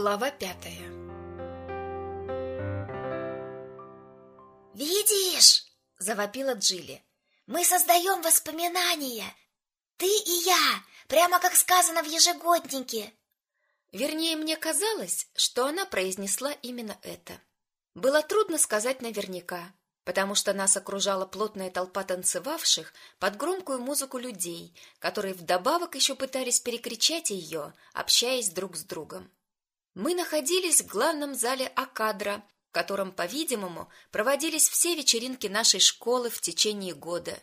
Глава пятая «Видишь?» — завопила Джилли. «Мы создаем воспоминания! Ты и я, прямо как сказано в ежегоднике!» Вернее, мне казалось, что она произнесла именно это. Было трудно сказать наверняка, потому что нас окружала плотная толпа танцевавших под громкую музыку людей, которые вдобавок еще пытались перекричать ее, общаясь друг с другом. Мы находились в главном зале Акадра, в котором, по-видимому, проводились все вечеринки нашей школы в течение года.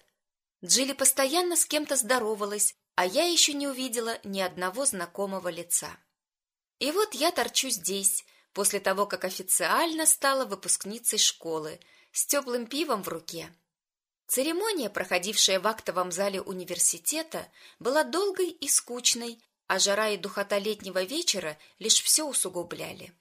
Джилли постоянно с кем-то здоровалась, а я еще не увидела ни одного знакомого лица. И вот я торчу здесь, после того, как официально стала выпускницей школы, с теплым пивом в руке. Церемония, проходившая в актовом зале университета, была долгой и скучной, а жара и духота летнего вечера лишь все усугубляли.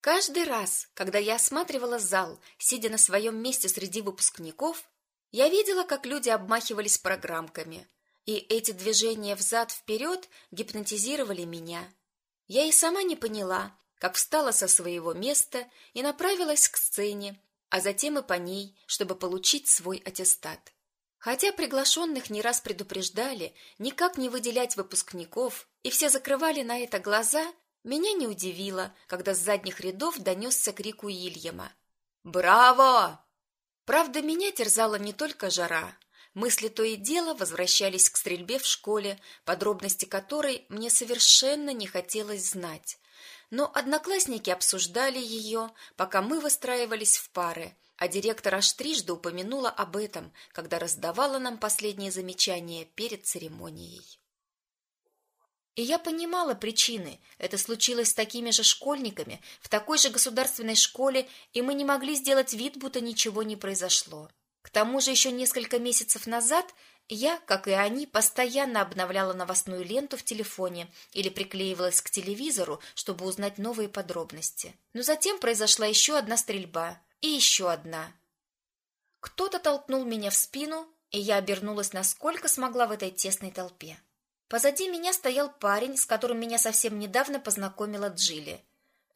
Каждый раз, когда я осматривала зал, сидя на своем месте среди выпускников, я видела, как люди обмахивались программками, и эти движения взад-вперед гипнотизировали меня. Я и сама не поняла, как встала со своего места и направилась к сцене, а затем и по ней, чтобы получить свой аттестат. Хотя приглашенных не раз предупреждали никак не выделять выпускников, и все закрывали на это глаза, меня не удивило, когда с задних рядов донесся крик Уильяма. «Браво!» Правда, меня терзала не только жара. Мысли то и дело возвращались к стрельбе в школе, подробности которой мне совершенно не хотелось знать. Но одноклассники обсуждали ее, пока мы выстраивались в пары, а директор аж трижды упомянула об этом, когда раздавала нам последние замечания перед церемонией. И я понимала причины. Это случилось с такими же школьниками, в такой же государственной школе, и мы не могли сделать вид, будто ничего не произошло. К тому же еще несколько месяцев назад я, как и они, постоянно обновляла новостную ленту в телефоне или приклеивалась к телевизору, чтобы узнать новые подробности. Но затем произошла еще одна стрельба, и еще одна. Кто-то толкнул меня в спину, и я обернулась насколько смогла в этой тесной толпе. Позади меня стоял парень, с которым меня совсем недавно познакомила Джилли.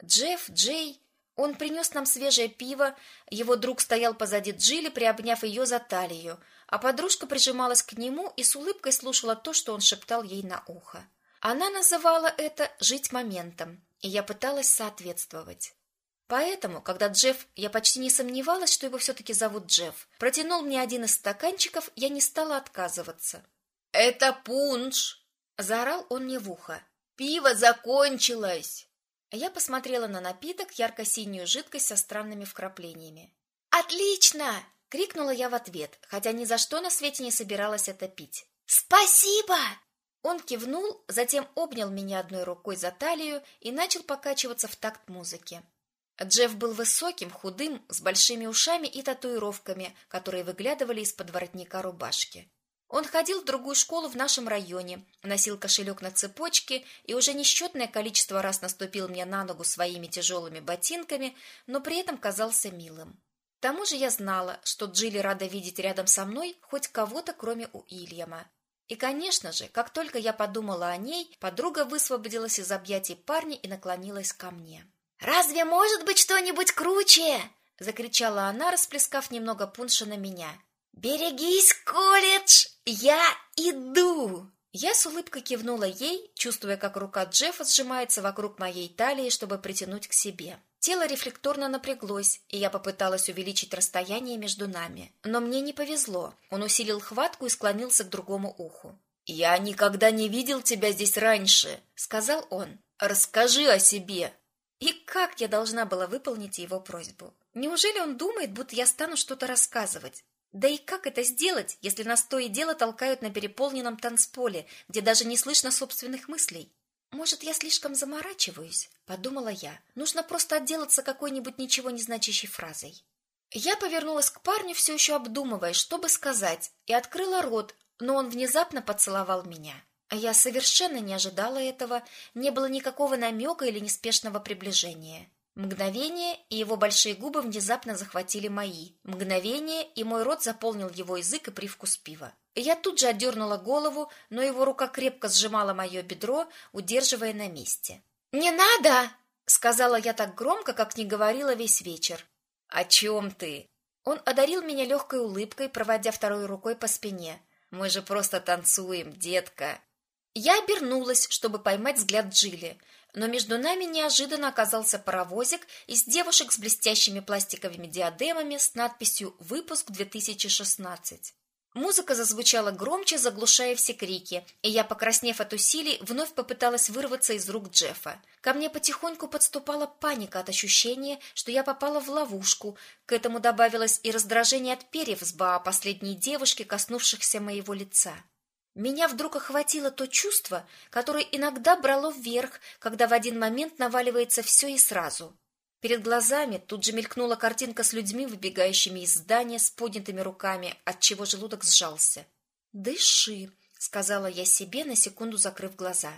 Джефф, Джей, он принес нам свежее пиво, его друг стоял позади Джилли, приобняв ее за талию, а подружка прижималась к нему и с улыбкой слушала то, что он шептал ей на ухо. Она называла это «жить моментом», и я пыталась соответствовать. Поэтому, когда Джефф, я почти не сомневалась, что его все-таки зовут Джефф, протянул мне один из стаканчиков, я не стала отказываться. «Это пунш!» – заорал он мне в ухо. «Пиво закончилось!» Я посмотрела на напиток, ярко-синюю жидкость со странными вкраплениями. «Отлично!» – крикнула я в ответ, хотя ни за что на свете не собиралась это пить. «Спасибо!» Он кивнул, затем обнял меня одной рукой за талию и начал покачиваться в такт музыки. Джефф был высоким, худым, с большими ушами и татуировками, которые выглядывали из-под воротника рубашки. Он ходил в другую школу в нашем районе, носил кошелек на цепочке и уже несчетное количество раз наступил мне на ногу своими тяжелыми ботинками, но при этом казался милым. К тому же я знала, что Джилли рада видеть рядом со мной хоть кого-то, кроме Уильяма. И, конечно же, как только я подумала о ней, подруга высвободилась из объятий парня и наклонилась ко мне. «Разве может быть что-нибудь круче?» — закричала она, расплескав немного пунша на меня. «Берегись, колледж! Я иду!» Я с улыбкой кивнула ей, чувствуя, как рука Джеффа сжимается вокруг моей талии, чтобы притянуть к себе. Тело рефлекторно напряглось, и я попыталась увеличить расстояние между нами. Но мне не повезло. Он усилил хватку и склонился к другому уху. «Я никогда не видел тебя здесь раньше», — сказал он. «Расскажи о себе». И как я должна была выполнить его просьбу? Неужели он думает, будто я стану что-то рассказывать? Да и как это сделать, если нас то и дело толкают на переполненном танцполе, где даже не слышно собственных мыслей? Может, я слишком заморачиваюсь, подумала я. Нужно просто отделаться какой-нибудь ничего не значащей фразой. Я повернулась к парню, все еще обдумывая, что бы сказать, и открыла рот, но он внезапно поцеловал меня. А я совершенно не ожидала этого, не было никакого намека или неспешного приближения. Мгновение, и его большие губы внезапно захватили мои. Мгновение, и мой рот заполнил его язык и привкус пива. Я тут же отдернула голову, но его рука крепко сжимала мое бедро, удерживая на месте. «Не надо!» — сказала я так громко, как не говорила весь вечер. О чем ты? Он одарил меня легкой улыбкой, проводя второй рукой по спине. Мы же просто танцуем, детка. Я обернулась, чтобы поймать взгляд Джилли, но между нами неожиданно оказался паровозик из девушек с блестящими пластиковыми диадемами с надписью «Выпуск 2016». Музыка зазвучала громче, заглушая все крики, и я, покраснев от усилий, вновь попыталась вырваться из рук Джеффа. Ко мне потихоньку подступала паника от ощущения, что я попала в ловушку. К этому добавилось и раздражение от перьев с Баа последней девушки, коснувшихся моего лица. Меня вдруг охватило то чувство, которое иногда брало вверх, когда в один момент наваливается все и сразу. Перед глазами тут же мелькнула картинка с людьми, выбегающими из здания с поднятыми руками, от чего желудок сжался. «Дыши», — сказала я себе, на секунду закрыв глаза.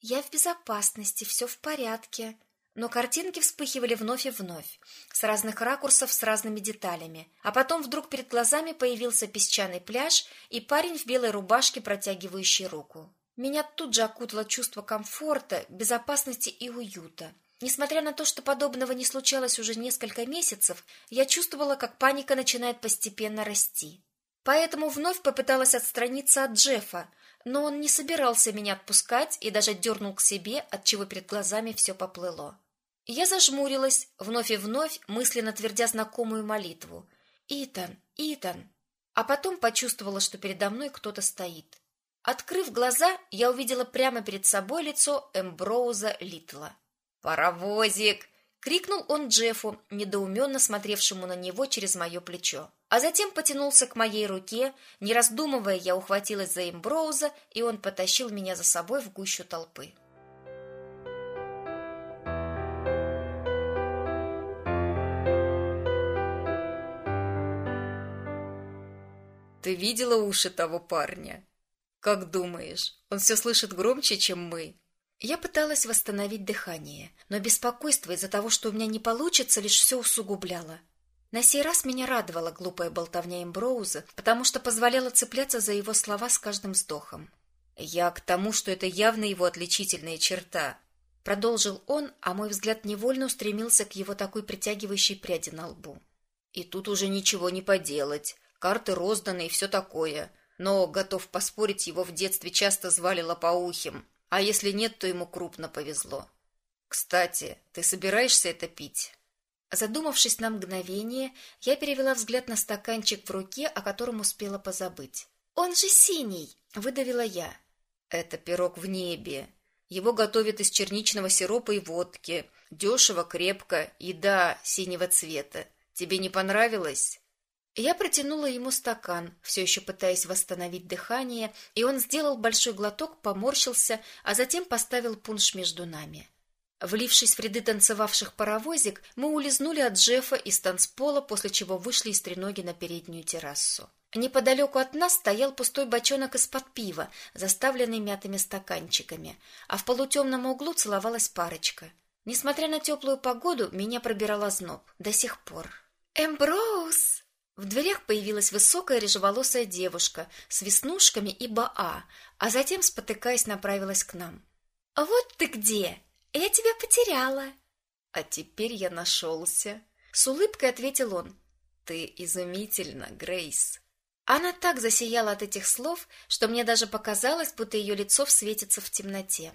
«Я в безопасности, все в порядке». Но картинки вспыхивали вновь и вновь, с разных ракурсов, с разными деталями. А потом вдруг перед глазами появился песчаный пляж и парень в белой рубашке, протягивающий руку. Меня тут же окутало чувство комфорта, безопасности и уюта. Несмотря на то, что подобного не случалось уже несколько месяцев, я чувствовала, как паника начинает постепенно расти. Поэтому вновь попыталась отстраниться от Джеффа, но он не собирался меня отпускать и даже дернул к себе, от чего перед глазами все поплыло. Я зажмурилась, вновь и вновь, мысленно твердя знакомую молитву. «Итан! Итан!» А потом почувствовала, что передо мной кто-то стоит. Открыв глаза, я увидела прямо перед собой лицо Эмброуза Литла. «Паровозик!» — крикнул он Джеффу, недоуменно смотревшему на него через мое плечо. А затем потянулся к моей руке, не раздумывая, я ухватилась за Эмброуза, и он потащил меня за собой в гущу толпы. Ты видела уши того парня? Как думаешь, он все слышит громче, чем мы? Я пыталась восстановить дыхание, но беспокойство из-за того, что у меня не получится, лишь все усугубляло. На сей раз меня радовала глупая болтовня Эмброуза, потому что позволяла цепляться за его слова с каждым вздохом. «Я к тому, что это явно его отличительная черта», — продолжил он, а мой взгляд невольно устремился к его такой притягивающей пряди на лбу. «И тут уже ничего не поделать, карты розданы и все такое, но, готов поспорить, его в детстве часто звали Лопоухим, а если нет, то ему крупно повезло. Кстати, ты собираешься это пить? Задумавшись на мгновение, я перевела взгляд на стаканчик в руке, о котором успела позабыть. Он же синий, выдавила я. Это пирог в небе. Его готовят из черничного сиропа и водки. Дешево, крепко и да, синего цвета. Тебе не понравилось? Я протянула ему стакан, все еще пытаясь восстановить дыхание, и он сделал большой глоток, поморщился, а затем поставил пунш между нами. Влившись в ряды танцевавших паровозик, мы улизнули от Джеффа из танцпола, после чего вышли из треноги на переднюю террасу. Неподалеку от нас стоял пустой бочонок из-под пива, заставленный мятыми стаканчиками, а в полутемном углу целовалась парочка. Несмотря на теплую погоду, меня пробирала зноб. До сих пор. «Эмброуз!» В дверях появилась высокая рыжеволосая девушка с веснушками и баа, а затем, спотыкаясь, направилась к нам. «Вот ты где! Я тебя потеряла!» «А теперь я нашелся!» С улыбкой ответил он. «Ты изумительна, Грейс!» Она так засияла от этих слов, что мне даже показалось, будто ее лицо светится в темноте.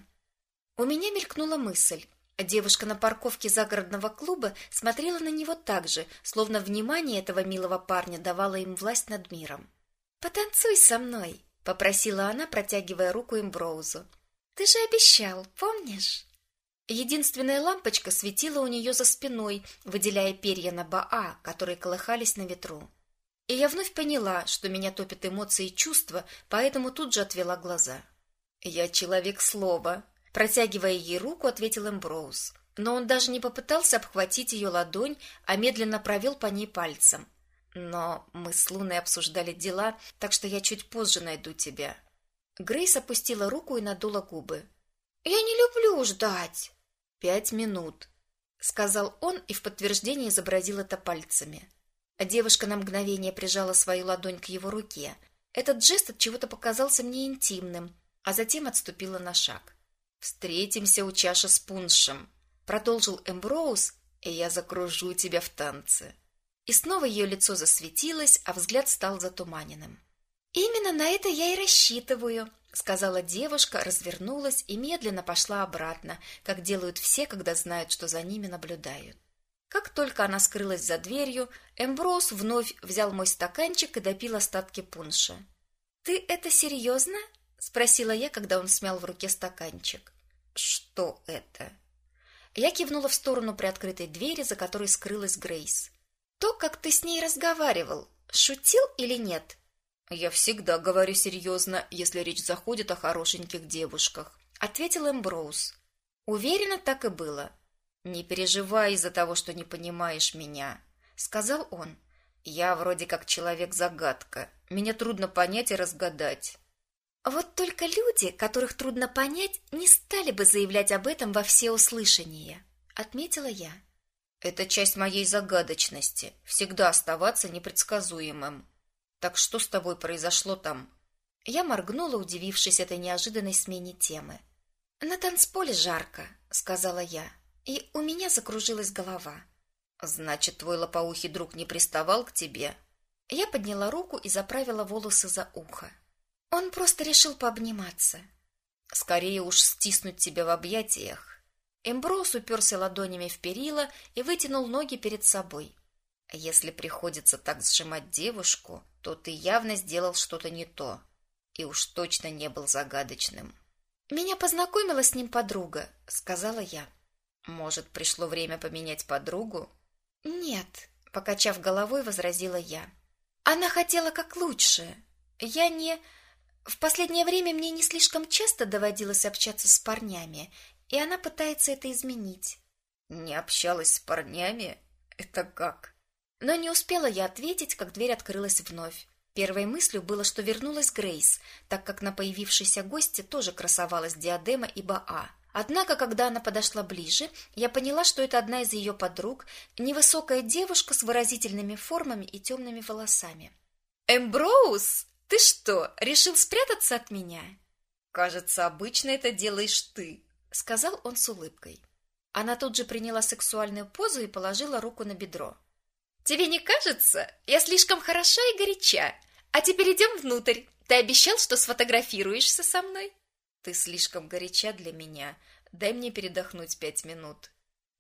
У меня мелькнула мысль. Девушка на парковке загородного клуба смотрела на него так же, словно внимание этого милого парня давало им власть над миром. «Потанцуй со мной», — попросила она, протягивая руку Эмброузу. «Ты же обещал, помнишь?» Единственная лампочка светила у нее за спиной, выделяя перья на Баа, которые колыхались на ветру. И я вновь поняла, что меня топят эмоции и чувства, поэтому тут же отвела глаза. «Я человек слова», Протягивая ей руку, ответил Эмброуз. Но он даже не попытался обхватить ее ладонь, а медленно провел по ней пальцем. Но мы с Луной обсуждали дела, так что я чуть позже найду тебя. Грейс опустила руку и надула губы. Я не люблю ждать. Пять минут, сказал он и в подтверждение изобразил это пальцами. Девушка на мгновение прижала свою ладонь к его руке. Этот жест от чего-то показался мне интимным, а затем отступила на шаг. Встретимся у чаши с пуншем, продолжил Эмброуз, и я закружу тебя в танце. И снова ее лицо засветилось, а взгляд стал затуманенным. Именно на это я и рассчитываю, сказала девушка, развернулась и медленно пошла обратно, как делают все, когда знают, что за ними наблюдают. Как только она скрылась за дверью, Эмброуз вновь взял мой стаканчик и допил остатки пунша. Ты это серьезно?» — спросила я, когда он смял в руке стаканчик. Что это? Я кивнула в сторону приоткрытой двери, за которой скрылась Грейс. То, как ты с ней разговаривал, шутил или нет? Я всегда говорю серьезно, если речь заходит о хорошеньких девушках, ответил Эмброуз. Уверена, так и было. Не переживай из-за того, что не понимаешь меня, сказал он. Я вроде как человек-загадка. Меня трудно понять и разгадать. Вот только люди, которых трудно понять, не стали бы заявлять об этом во всеуслышание, отметила я. Это часть моей загадочности всегда оставаться непредсказуемым. Так что с тобой произошло там? Я моргнула, удивившись этой неожиданной смене темы. На танцполе жарко, сказала я, и у меня закружилась голова. Значит, твой лопоухий друг не приставал к тебе? Я подняла руку и заправила волосы за ухо. Он просто решил пообниматься. Скорее уж стиснуть тебя в объятиях. Эмброуз уперся ладонями в перила и вытянул ноги перед собой. Если приходится так сжимать девушку, то ты явно сделал что-то не то. И уж точно не был загадочным. Меня познакомила с ним подруга, сказала я. Может, пришло время поменять подругу? Нет, покачав головой, возразила я. Она хотела как лучше. Я не в последнее время мне не слишком часто доводилось общаться с парнями, и она пытается это изменить. Не общалась с парнями? Это как? Но не успела я ответить, как дверь открылась вновь. Первой мыслью было, что вернулась Грейс, так как на появившейся гости тоже красовалась диадема и баа. Однако, когда она подошла ближе, я поняла, что это одна из ее подруг, невысокая девушка с выразительными формами и темными волосами. «Эмброуз!» Ты что, решил спрятаться от меня? Кажется, обычно это делаешь ты, сказал он с улыбкой. Она тут же приняла сексуальную позу и положила руку на бедро. Тебе не кажется? Я слишком хороша и горяча. А теперь идем внутрь. Ты обещал, что сфотографируешься со мной? Ты слишком горяча для меня. Дай мне передохнуть пять минут.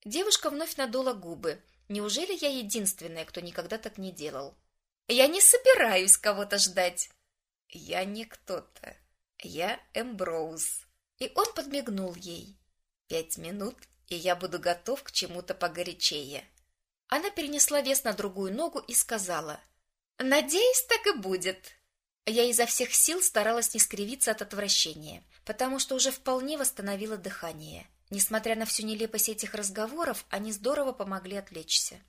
Девушка вновь надула губы. Неужели я единственная, кто никогда так не делал? Я не собираюсь кого-то ждать. Я не кто-то. Я Эмброуз. И он подмигнул ей. Пять минут, и я буду готов к чему-то погорячее. Она перенесла вес на другую ногу и сказала. «Надеюсь, так и будет». Я изо всех сил старалась не скривиться от отвращения, потому что уже вполне восстановила дыхание. Несмотря на всю нелепость этих разговоров, они здорово помогли отвлечься.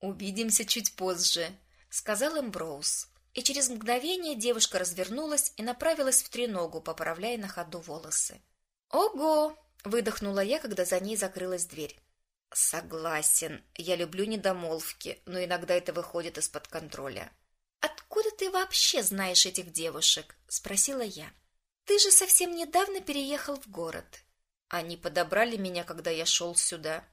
«Увидимся чуть позже», — сказал Эмброуз и через мгновение девушка развернулась и направилась в треногу, поправляя на ходу волосы. «Ого!» — выдохнула я, когда за ней закрылась дверь. «Согласен. Я люблю недомолвки, но иногда это выходит из-под контроля». «Откуда ты вообще знаешь этих девушек?» — спросила я. «Ты же совсем недавно переехал в город». «Они подобрали меня, когда я шел сюда».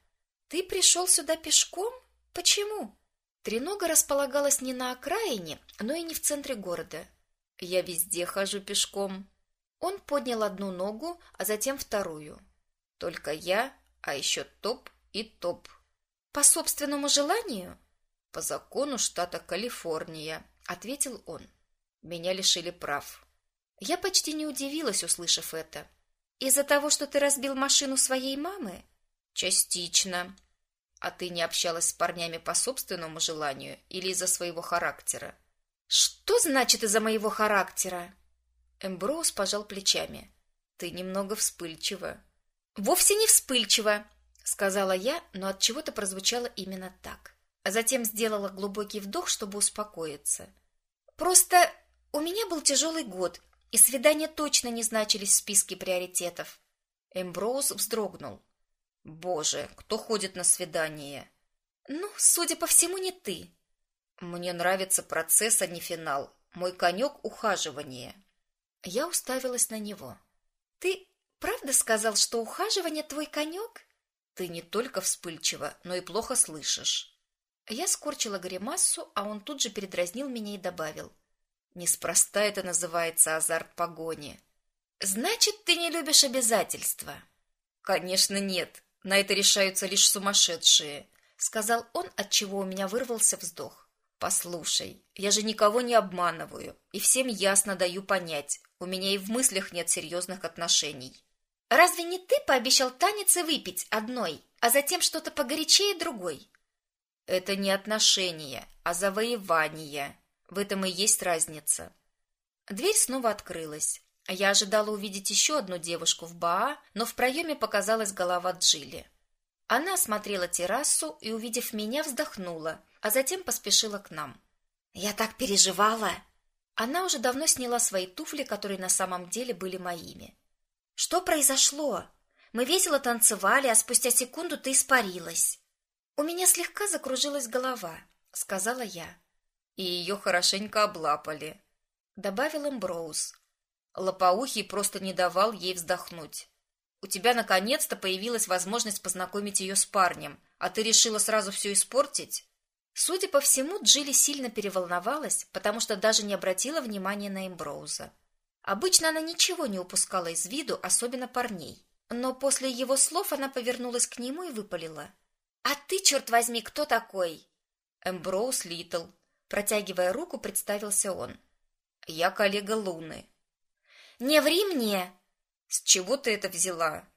«Ты пришел сюда пешком? Почему?» Тренога располагалась не на окраине, но и не в центре города. Я везде хожу пешком. Он поднял одну ногу, а затем вторую. Только я, а еще топ и топ. По собственному желанию? По закону штата Калифорния, ответил он. Меня лишили прав. Я почти не удивилась, услышав это. Из-за того, что ты разбил машину своей мамы? Частично. А ты не общалась с парнями по собственному желанию или из-за своего характера? Что значит из-за моего характера? Эмброуз пожал плечами. Ты немного вспыльчива. Вовсе не вспыльчива, сказала я, но от чего-то прозвучало именно так. А затем сделала глубокий вдох, чтобы успокоиться. Просто у меня был тяжелый год, и свидания точно не значились в списке приоритетов. Эмброуз вздрогнул. Боже, кто ходит на свидание? Ну, судя по всему, не ты. Мне нравится процесс, а не финал. Мой конек — ухаживание. Я уставилась на него. Ты правда сказал, что ухаживание твой конек? Ты не только вспыльчива, но и плохо слышишь. Я скорчила гримассу, а он тут же передразнил меня и добавил. Неспроста это называется азарт погони. Значит, ты не любишь обязательства? Конечно, нет. На это решаются лишь сумасшедшие, сказал он, от чего у меня вырвался вздох. Послушай, я же никого не обманываю и всем ясно даю понять, у меня и в мыслях нет серьезных отношений. Разве не ты пообещал танец и выпить одной, а затем что-то погорячее другой? Это не отношения, а завоевание. В этом и есть разница. Дверь снова открылась. Я ожидала увидеть еще одну девушку в Баа, но в проеме показалась голова Джилли. Она осмотрела террасу и, увидев меня, вздохнула – а затем поспешила к нам. «Я так переживала!» Она уже давно сняла свои туфли, которые на самом деле были моими. «Что произошло? Мы весело танцевали, а спустя секунду ты испарилась». «У меня слегка закружилась голова», — сказала я. «И ее хорошенько облапали», — добавил Эмброуз. Лопоухий просто не давал ей вздохнуть. «У тебя наконец-то появилась возможность познакомить ее с парнем, а ты решила сразу все испортить?» Судя по всему, Джилли сильно переволновалась, потому что даже не обратила внимания на Эмброуза. Обычно она ничего не упускала из виду, особенно парней. Но после его слов она повернулась к нему и выпалила. «А ты, черт возьми, кто такой?» «Эмброуз Литл», — протягивая руку, представился он. «Я коллега Луны». «Не ври мне!» «С чего ты это взяла?»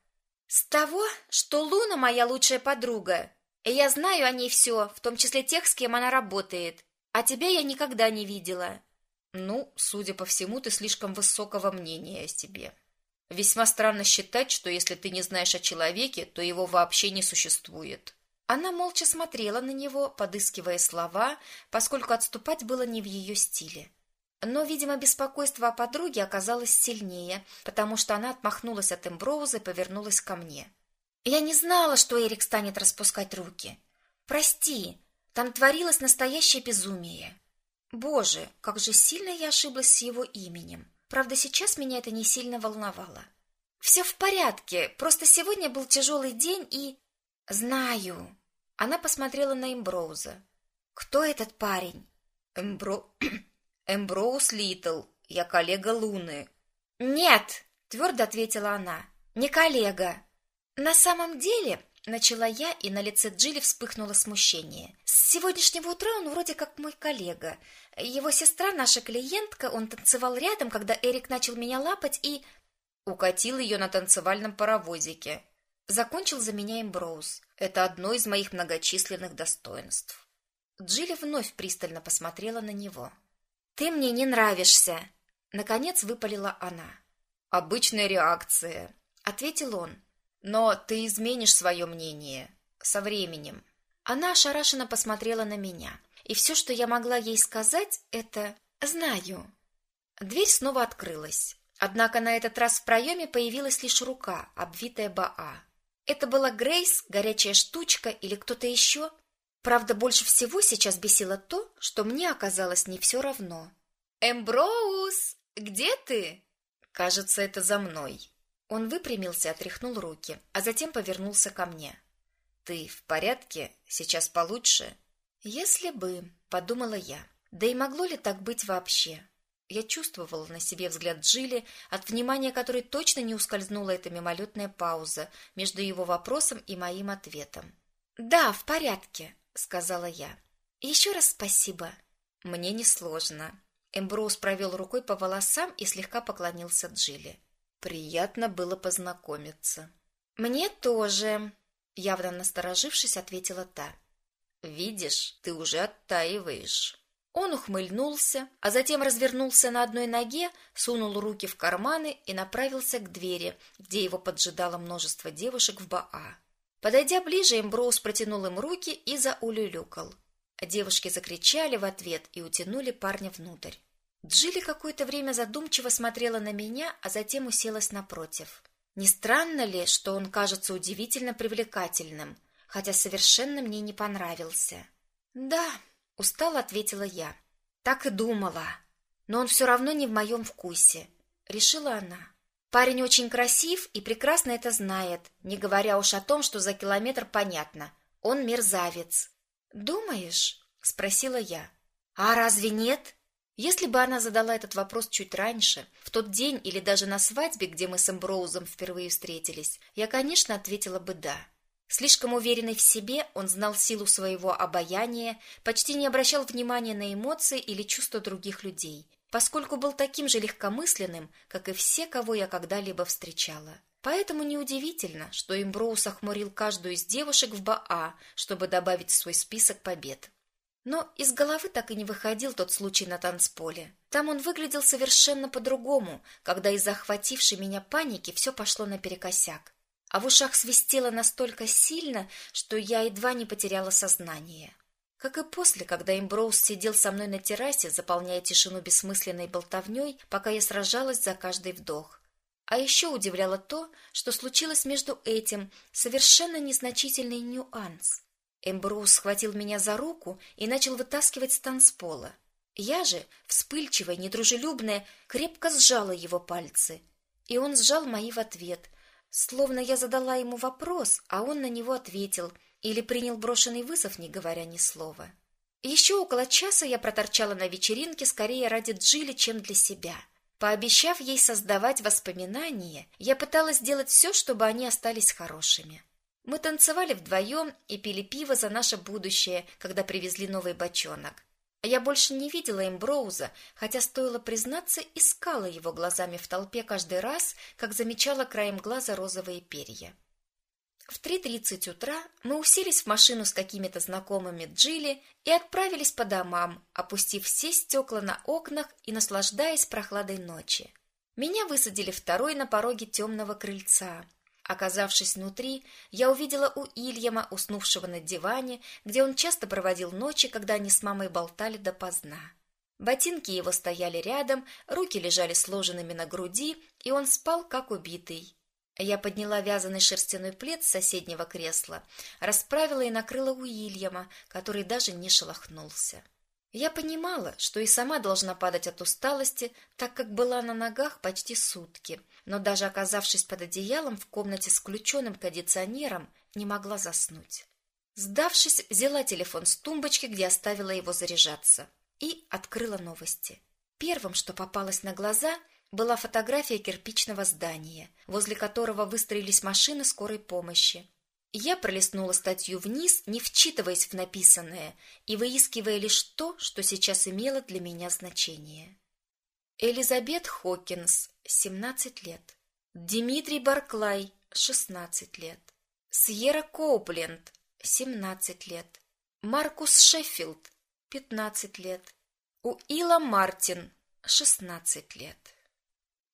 «С того, что Луна моя лучшая подруга. И я знаю о ней все, в том числе тех, с кем она работает. А тебя я никогда не видела. Ну, судя по всему, ты слишком высокого мнения о себе. Весьма странно считать, что если ты не знаешь о человеке, то его вообще не существует. Она молча смотрела на него, подыскивая слова, поскольку отступать было не в ее стиле. Но, видимо, беспокойство о подруге оказалось сильнее, потому что она отмахнулась от Эмброуза и повернулась ко мне. Я не знала, что Эрик станет распускать руки. Прости, там творилось настоящее безумие. Боже, как же сильно я ошиблась с его именем. Правда, сейчас меня это не сильно волновало. Все в порядке, просто сегодня был тяжелый день и... Знаю. Она посмотрела на Эмброуза. Кто этот парень? Эмбро... Эмброуз Литл. Я коллега Луны. Нет, твердо ответила она. Не коллега. На самом деле, начала я, и на лице Джилли вспыхнуло смущение. С сегодняшнего утра он вроде как мой коллега. Его сестра наша клиентка, он танцевал рядом, когда Эрик начал меня лапать и укатил ее на танцевальном паровозике. Закончил за меня Эмброуз. Это одно из моих многочисленных достоинств. Джилли вновь пристально посмотрела на него. Ты мне не нравишься, наконец выпалила она. Обычная реакция, ответил он. Но ты изменишь свое мнение со временем. Она ошарашенно посмотрела на меня, и все, что я могла ей сказать, это «знаю». Дверь снова открылась. Однако на этот раз в проеме появилась лишь рука, обвитая Баа. Это была Грейс, горячая штучка или кто-то еще? Правда, больше всего сейчас бесило то, что мне оказалось не все равно. «Эмброуз, где ты?» «Кажется, это за мной», он выпрямился отряхнул руки, а затем повернулся ко мне. «Ты в порядке? Сейчас получше?» «Если бы», — подумала я. «Да и могло ли так быть вообще?» Я чувствовала на себе взгляд Джилли, от внимания которой точно не ускользнула эта мимолетная пауза между его вопросом и моим ответом. «Да, в порядке», — сказала я. «Еще раз спасибо». «Мне несложно». Эмброуз провел рукой по волосам и слегка поклонился Джилли. Приятно было познакомиться. Мне тоже, явно насторожившись, ответила та. Видишь, ты уже оттаиваешь. Он ухмыльнулся, а затем развернулся на одной ноге, сунул руки в карманы и направился к двери, где его поджидало множество девушек в Баа. Подойдя ближе, Эмброуз протянул им руки и заулюлюкал. Девушки закричали в ответ и утянули парня внутрь. Джилли какое-то время задумчиво смотрела на меня, а затем уселась напротив. Не странно ли, что он кажется удивительно привлекательным, хотя совершенно мне не понравился? Да, устало ответила я. Так и думала. Но он все равно не в моем вкусе, решила она. Парень очень красив и прекрасно это знает, не говоря уж о том, что за километр понятно. Он мерзавец. «Думаешь?» — спросила я. «А разве нет?» Если бы она задала этот вопрос чуть раньше, в тот день или даже на свадьбе, где мы с Эмброузом впервые встретились, я, конечно, ответила бы «да». Слишком уверенный в себе, он знал силу своего обаяния, почти не обращал внимания на эмоции или чувства других людей, поскольку был таким же легкомысленным, как и все, кого я когда-либо встречала. Поэтому неудивительно, что Эмброуз охмурил каждую из девушек в Баа, чтобы добавить в свой список побед. Но из головы так и не выходил тот случай на танцполе. Там он выглядел совершенно по-другому, когда из захватившей меня паники все пошло наперекосяк. А в ушах свистело настолько сильно, что я едва не потеряла сознание. Как и после, когда Эмброуз сидел со мной на террасе, заполняя тишину бессмысленной болтовней, пока я сражалась за каждый вдох. А еще удивляло то, что случилось между этим совершенно незначительный нюанс. Эмброуз схватил меня за руку и начал вытаскивать с танцпола. Я же, вспыльчивая, недружелюбная, крепко сжала его пальцы. И он сжал мои в ответ, словно я задала ему вопрос, а он на него ответил или принял брошенный вызов, не говоря ни слова. Еще около часа я проторчала на вечеринке скорее ради Джилли, чем для себя. Пообещав ей создавать воспоминания, я пыталась сделать все, чтобы они остались хорошими. Мы танцевали вдвоем и пили пиво за наше будущее, когда привезли новый бочонок. Я больше не видела Эмброуза, хотя, стоило признаться, искала его глазами в толпе каждый раз, как замечала краем глаза розовые перья. В 3.30 утра мы уселись в машину с какими-то знакомыми Джилли и отправились по домам, опустив все стекла на окнах и наслаждаясь прохладой ночи. Меня высадили второй на пороге темного крыльца, Оказавшись внутри, я увидела у Ильяма, уснувшего на диване, где он часто проводил ночи, когда они с мамой болтали допоздна. Ботинки его стояли рядом, руки лежали сложенными на груди, и он спал, как убитый. Я подняла вязаный шерстяной плед с соседнего кресла, расправила и накрыла Уильяма, который даже не шелохнулся. Я понимала, что и сама должна падать от усталости, так как была на ногах почти сутки, но даже оказавшись под одеялом в комнате с включенным кондиционером, не могла заснуть. Сдавшись, взяла телефон с тумбочки, где оставила его заряжаться, и открыла новости. Первым, что попалось на глаза, была фотография кирпичного здания, возле которого выстроились машины скорой помощи. Я пролистнула статью вниз, не вчитываясь в написанное и выискивая лишь то, что сейчас имело для меня значение. Элизабет Хокинс, 17 лет. Дмитрий Барклай, 16 лет. Сьерра Коупленд, 17 лет. Маркус Шеффилд, 15 лет. Уилла Мартин, 16 лет.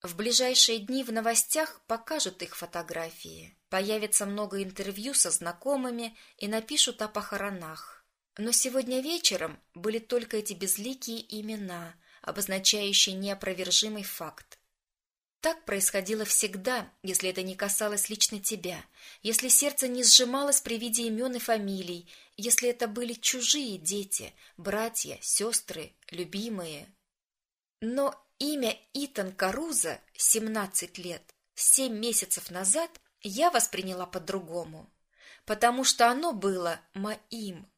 В ближайшие дни в новостях покажут их фотографии. Появится много интервью со знакомыми и напишут о похоронах. Но сегодня вечером были только эти безликие имена, обозначающие неопровержимый факт. Так происходило всегда, если это не касалось лично тебя, если сердце не сжималось при виде имен и фамилий, если это были чужие дети, братья, сестры, любимые. Но Имя Итан Каруза, 17 лет, 7 месяцев назад я восприняла по-другому, потому что оно было моим.